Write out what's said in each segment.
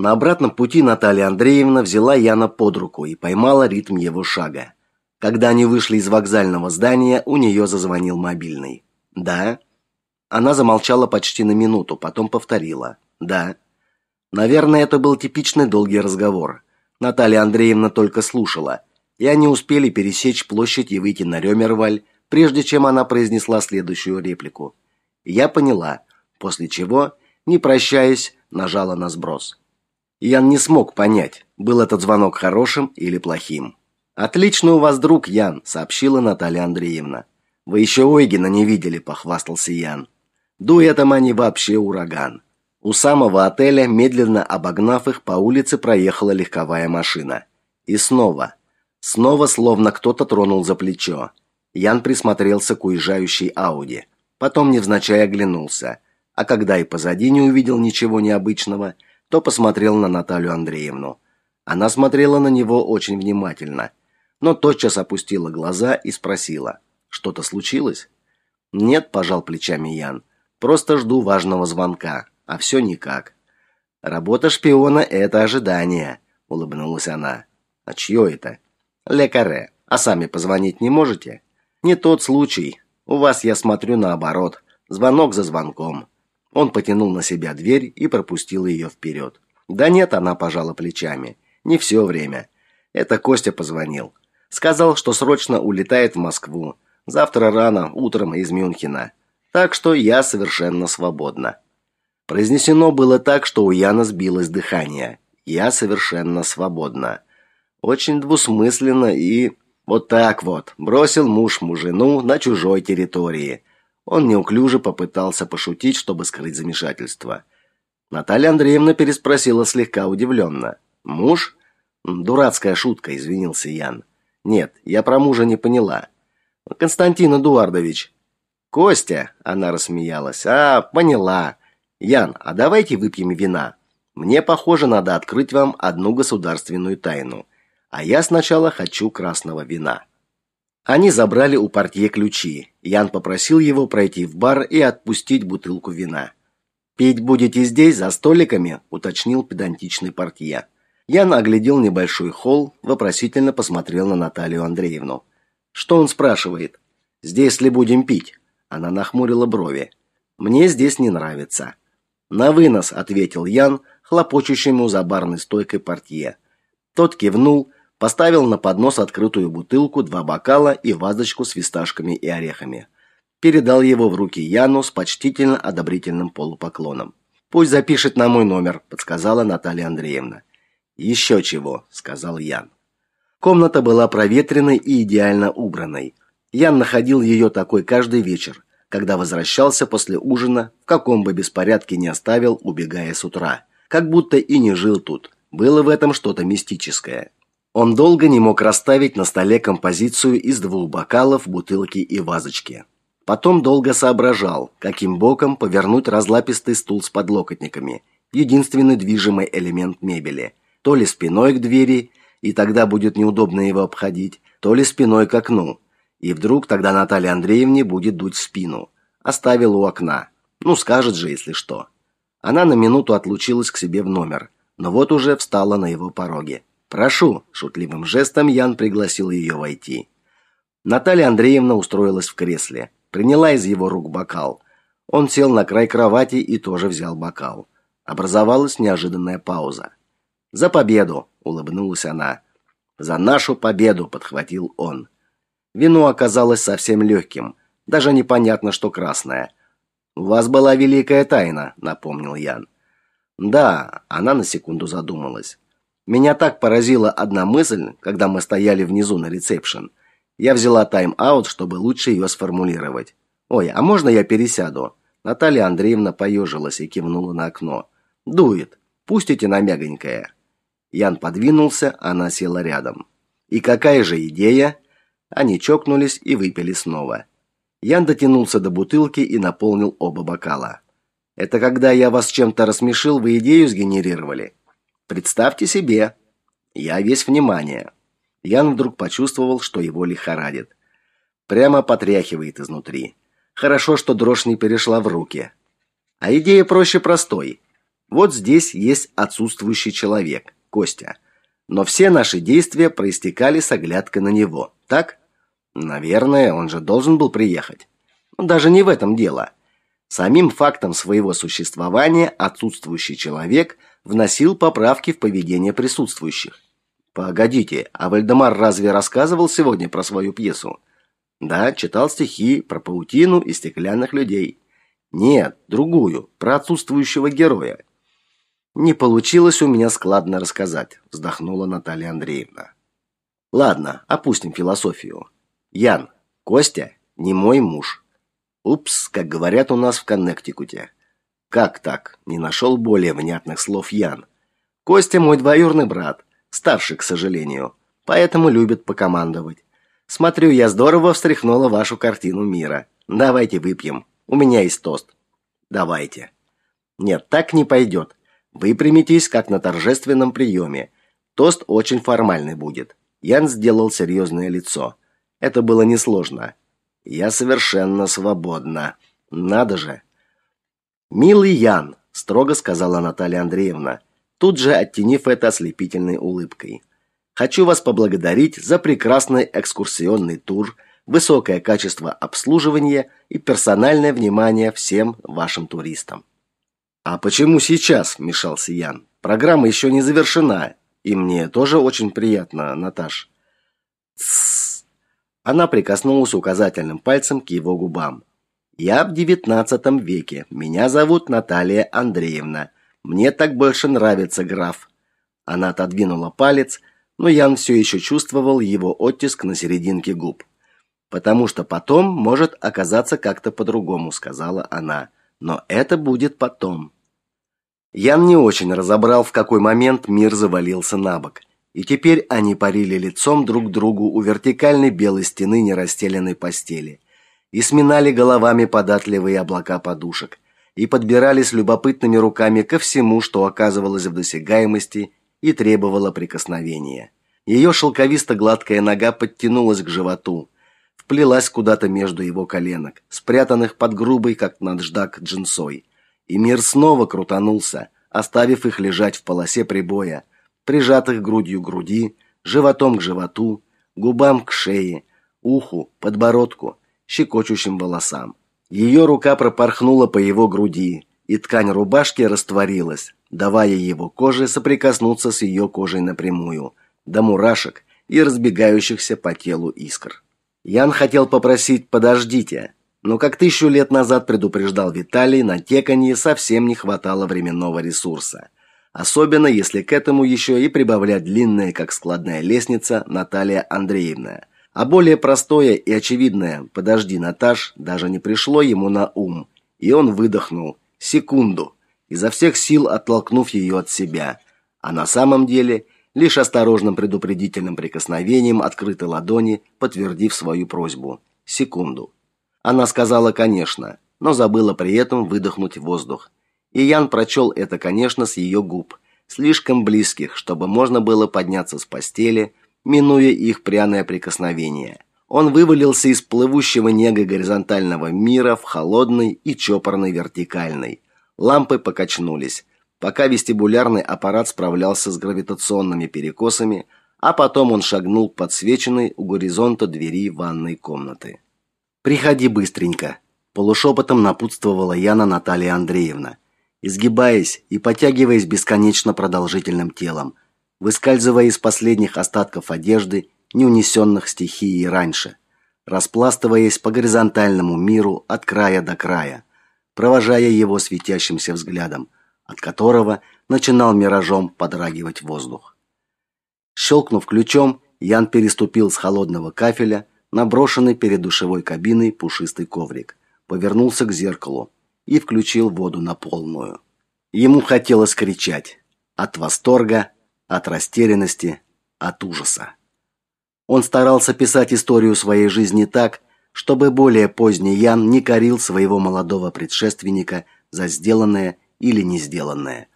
На обратном пути Наталья Андреевна взяла Яна под руку и поймала ритм его шага. Когда они вышли из вокзального здания, у нее зазвонил мобильный. «Да?» Она замолчала почти на минуту, потом повторила. «Да». Наверное, это был типичный долгий разговор. Наталья Андреевна только слушала, и они успели пересечь площадь и выйти на Рёмерваль, прежде чем она произнесла следующую реплику. «Я поняла», после чего, не прощаясь, нажала на сброс. Ян не смог понять, был этот звонок хорошим или плохим. «Отлично у вас друг, Ян», — сообщила Наталья Андреевна. «Вы еще Ойгена не видели», — похвастался Ян. Дуэтом они вообще ураган. У самого отеля, медленно обогнав их, по улице проехала легковая машина. И снова. Снова словно кто-то тронул за плечо. Ян присмотрелся к уезжающей Ауди. Потом невзначай оглянулся. А когда и позади не увидел ничего необычного, то посмотрел на Наталью Андреевну. Она смотрела на него очень внимательно, но тотчас опустила глаза и спросила: "Что-то случилось?" "Нет", пожал плечами Ян. "Просто жду важного звонка, а все никак". "Работа шпиона это ожидание", улыбнулась она. "А чье это?" "Лекаре. А сами позвонить не можете?" "Не тот случай. У вас, я смотрю, наоборот. Звонок за звонком". Он потянул на себя дверь и пропустил ее вперед. Да нет, она пожала плечами. Не все время. Это Костя позвонил. Сказал, что срочно улетает в Москву. Завтра рано, утром из Мюнхена. Так что я совершенно свободна. Произнесено было так, что у Яна сбилось дыхание. Я совершенно свободна. Очень двусмысленно и вот так вот бросил муж мужину на чужой территории. Он неуклюже попытался пошутить, чтобы скрыть замешательство. Наталья Андреевна переспросила слегка удивленно. «Муж?» «Дурацкая шутка», — извинился Ян. «Нет, я про мужа не поняла». «Константин Эдуардович». «Костя?» — она рассмеялась. «А, поняла. Ян, а давайте выпьем вина. Мне, похоже, надо открыть вам одну государственную тайну. А я сначала хочу красного вина». Они забрали у портье ключи. Ян попросил его пройти в бар и отпустить бутылку вина. «Пить будете здесь, за столиками?» – уточнил педантичный портье. Ян оглядел небольшой холл, вопросительно посмотрел на Наталью Андреевну. «Что он спрашивает?» «Здесь ли будем пить?» Она нахмурила брови. «Мне здесь не нравится». «На вынос», – ответил Ян, хлопочущему за барной стойкой портье. Тот кивнул, Поставил на поднос открытую бутылку, два бокала и вазочку с фисташками и орехами. Передал его в руки Яну с почтительно одобрительным полупоклоном. «Пусть запишет на мой номер», – подсказала Наталья Андреевна. «Еще чего», – сказал Ян. Комната была проветренной и идеально убранной. Ян находил ее такой каждый вечер, когда возвращался после ужина, в каком бы беспорядке не оставил, убегая с утра. Как будто и не жил тут. Было в этом что-то мистическое. Он долго не мог расставить на столе композицию из двух бокалов, бутылки и вазочки. Потом долго соображал, каким боком повернуть разлапистый стул с подлокотниками, единственный движимый элемент мебели. То ли спиной к двери, и тогда будет неудобно его обходить, то ли спиной к окну. И вдруг тогда Наталья Андреевне будет дуть в спину. Оставил у окна. Ну, скажет же, если что. Она на минуту отлучилась к себе в номер, но вот уже встала на его пороге. «Прошу», – шутливым жестом Ян пригласил ее войти. Наталья Андреевна устроилась в кресле, приняла из его рук бокал. Он сел на край кровати и тоже взял бокал. Образовалась неожиданная пауза. «За победу!» – улыбнулась она. «За нашу победу!» – подхватил он. Вино оказалось совсем легким, даже непонятно, что красное. «У вас была великая тайна», – напомнил Ян. «Да», – она на секунду задумалась. Меня так поразила одна мысль, когда мы стояли внизу на ресепшн. Я взяла тайм-аут, чтобы лучше ее сформулировать. Ой, а можно я пересяду? Наталья Андреевна поежилась и кивнула на окно. Дует. Пустите на мягонькое. Ян подвинулся, она села рядом. И какая же идея? Они чокнулись и выпили снова. Ян дотянулся до бутылки и наполнил оба бокала. Это когда я вас чем-то рассмешил, вы идею сгенерировали? Представьте себе, я весь внимание. Ян вдруг почувствовал, что его лихорадит. Прямо потряхивает изнутри. Хорошо, что дрожь не перешла в руки. А идея проще простой. Вот здесь есть отсутствующий человек, Костя. Но все наши действия проистекали с оглядкой на него. Так? Наверное, он же должен был приехать. Но даже не в этом дело. Самим фактом своего существования отсутствующий человек вносил поправки в поведение присутствующих. Погодите, а Вальдемар разве рассказывал сегодня про свою пьесу? Да, читал стихи про паутину и стеклянных людей. Нет, другую, про отсутствующего героя. Не получилось у меня складно рассказать, вздохнула Наталья Андреевна. Ладно, опустим философию. Ян, Костя не мой муж. Упс, как говорят у нас в Коннектикуте. Как так? Не нашел более внятных слов Ян. Костя мой двоюродный брат, старший, к сожалению, поэтому любит покомандовать. Смотрю, я здорово встряхнула вашу картину мира. Давайте выпьем. У меня есть тост. Давайте. Нет, так не пойдет. Вы примитесь, как на торжественном приеме. Тост очень формальный будет. Ян сделал серьезное лицо. Это было несложно. Я совершенно свободна. Надо же. Милый Ян, строго сказала Наталья Андреевна, тут же оттенив это ослепительной улыбкой. Хочу вас поблагодарить за прекрасный экскурсионный тур, высокое качество обслуживания и персональное внимание всем вашим туристам. А почему сейчас, вмешался Ян? Программа еще не завершена, и мне тоже очень приятно, Наташ. Она прикоснулась указательным пальцем к его губам. Я в девятнадцатом веке. Меня зовут Наталья Андреевна. Мне так больше нравится граф. Она отодвинула палец, но Ян все еще чувствовал его оттиск на серединке губ. Потому что потом может оказаться как-то по-другому, сказала она. Но это будет потом. Ян не очень разобрал, в какой момент мир завалился на бок. И теперь они парили лицом друг к другу у вертикальной белой стены нерастеленной постели и сминали головами податливые облака подушек и подбирались любопытными руками ко всему, что оказывалось в досягаемости и требовало прикосновения. Ее шелковисто-гладкая нога подтянулась к животу, вплелась куда-то между его коленок, спрятанных под грубой, как наждак, джинсой. И мир снова крутанулся, оставив их лежать в полосе прибоя, прижатых грудью к груди, животом к животу, губам к шее, уху, подбородку, щекочущим волосам. Ее рука пропорхнула по его груди, и ткань рубашки растворилась, давая его коже соприкоснуться с ее кожей напрямую, до мурашек и разбегающихся по телу искр. Ян хотел попросить «подождите», но как тысячу лет назад предупреждал Виталий, на теканье совсем не хватало временного ресурса – Особенно, если к этому еще и прибавлять длинная, как складная лестница, Наталья Андреевна. А более простое и очевидное «подожди, Наташ» даже не пришло ему на ум. И он выдохнул. Секунду. Изо всех сил оттолкнув ее от себя. А на самом деле, лишь осторожным предупредительным прикосновением открытой ладони, подтвердив свою просьбу. Секунду. Она сказала «конечно», но забыла при этом выдохнуть воздух. И Ян прочел это, конечно, с ее губ, слишком близких, чтобы можно было подняться с постели, минуя их пряное прикосновение. Он вывалился из плывущего нега горизонтального мира в холодный и чопорный вертикальный. Лампы покачнулись, пока вестибулярный аппарат справлялся с гравитационными перекосами, а потом он шагнул к подсвеченной у горизонта двери ванной комнаты. «Приходи быстренько», – полушепотом напутствовала Яна Наталья Андреевна изгибаясь и потягиваясь бесконечно продолжительным телом, выскальзывая из последних остатков одежды, не унесенных стихией раньше, распластываясь по горизонтальному миру от края до края, провожая его светящимся взглядом, от которого начинал миражом подрагивать воздух. Щелкнув ключом, Ян переступил с холодного кафеля на брошенный перед душевой кабиной пушистый коврик, повернулся к зеркалу, и включил воду на полную. Ему хотелось кричать от восторга, от растерянности, от ужаса. Он старался писать историю своей жизни так, чтобы более поздний Ян не корил своего молодого предшественника за сделанное или не сделанное.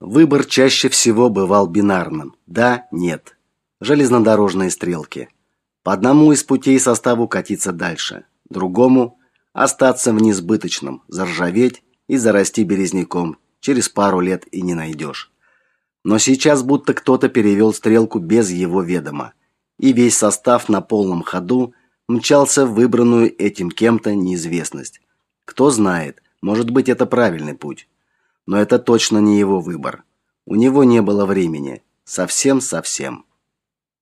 Выбор чаще всего бывал бинарным: да, нет. Железнодорожные стрелки. По одному из путей составу катиться дальше, другому остаться в несбыточном, заржаветь и зарасти березняком через пару лет и не найдешь. Но сейчас будто кто-то перевел стрелку без его ведома, и весь состав на полном ходу мчался в выбранную этим кем-то неизвестность. Кто знает, может быть, это правильный путь. Но это точно не его выбор. У него не было времени. Совсем-совсем.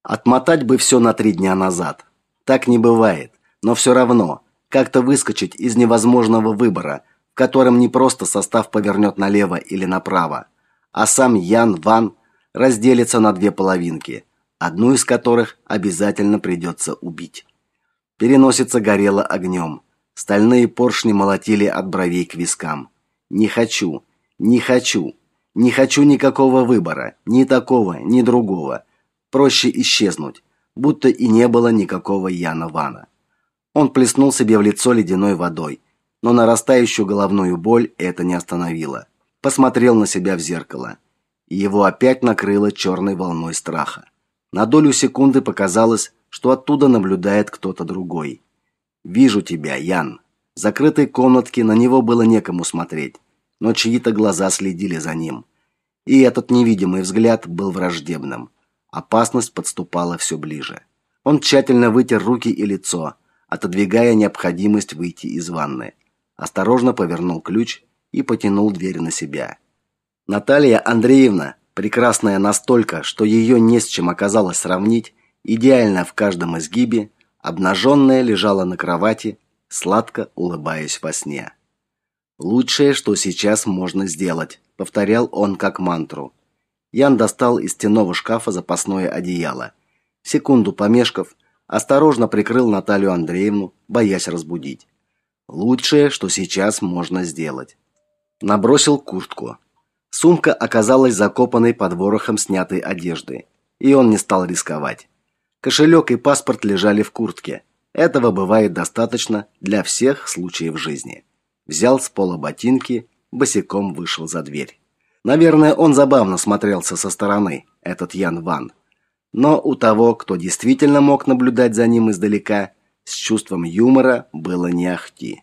Отмотать бы все на три дня назад. Так не бывает. Но все равно, как-то выскочить из невозможного выбора, в котором не просто состав повернет налево или направо, а сам Ян Ван разделится на две половинки, одну из которых обязательно придется убить. Переносица горела огнем. Стальные поршни молотили от бровей к вискам. Не хочу, не хочу. Не хочу никакого выбора, ни такого, ни другого. Проще исчезнуть, будто и не было никакого Яна Вана. Он плеснул себе в лицо ледяной водой, но нарастающую головную боль это не остановило. Посмотрел на себя в зеркало, и его опять накрыло черной волной страха. На долю секунды показалось, что оттуда наблюдает кто-то другой. Вижу тебя, Ян. В закрытой комнатке на него было некому смотреть но чьи-то глаза следили за ним. И этот невидимый взгляд был враждебным. Опасность подступала все ближе. Он тщательно вытер руки и лицо, отодвигая необходимость выйти из ванны. Осторожно повернул ключ и потянул дверь на себя. Наталья Андреевна, прекрасная настолько, что ее не с чем оказалось сравнить, идеально в каждом изгибе, обнаженная лежала на кровати, сладко улыбаясь во сне. Лучшее, что сейчас можно сделать, повторял он как мантру. Ян достал из стенного шкафа запасное одеяло. Секунду помешков, осторожно прикрыл Наталью Андреевну, боясь разбудить. Лучшее, что сейчас можно сделать. Набросил куртку. Сумка оказалась закопанной под ворохом снятой одежды, и он не стал рисковать. Кошелек и паспорт лежали в куртке. Этого бывает достаточно для всех случаев жизни взял с пола ботинки, босиком вышел за дверь. Наверное, он забавно смотрелся со стороны, этот Ян Ван. Но у того, кто действительно мог наблюдать за ним издалека, с чувством юмора было не ахти.